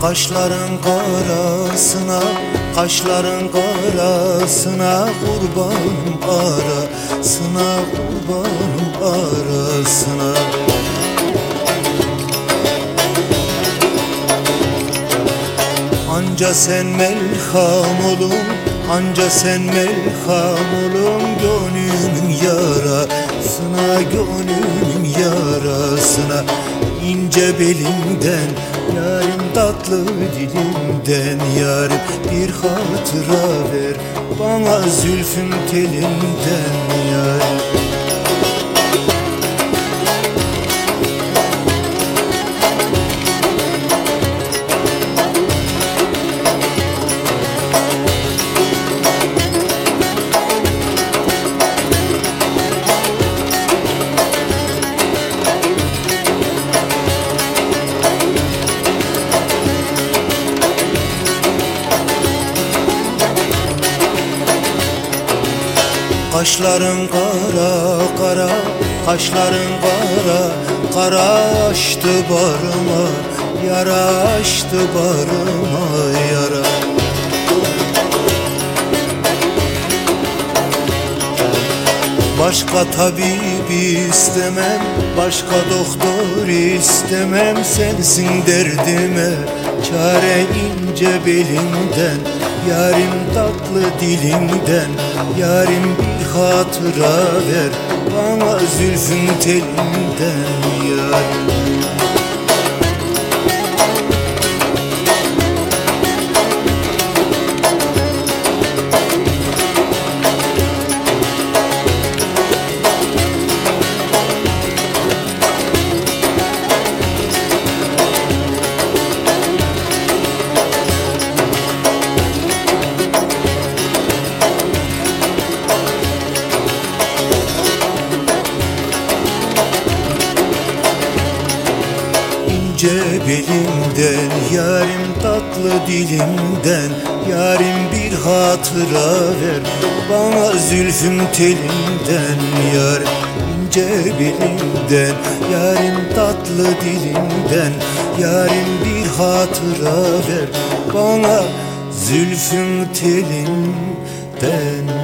Kaşların karasına Kaşların karasına Kurbanım arasına Kurbanım arasına. Anca sen melham olun Anca sen melham olun Gönlümün yarasına Gönlümün yarasına. İnce belimden Yarim tatlı dilimden Yarim. Bir hatıra ver Bana zülfün telinden Yarim Kaşların kara kara Kaşların kara Kara açtı barıma Yara açtı barıma yara. Başka tabip istemem Başka doktor istemem Sensin derdime Çare ince belinden Yarim tatlı dilimden Yarim bir hatıra ver. Bana zülfün telinden Yarim ince Yarim tatlı dilimden Yarim bir hatıra ver. Bana zülfüm telinden Yar ince belimden Yarim tatlı dilimden Yarim bir hatıra ver. Bana zülfüm telinden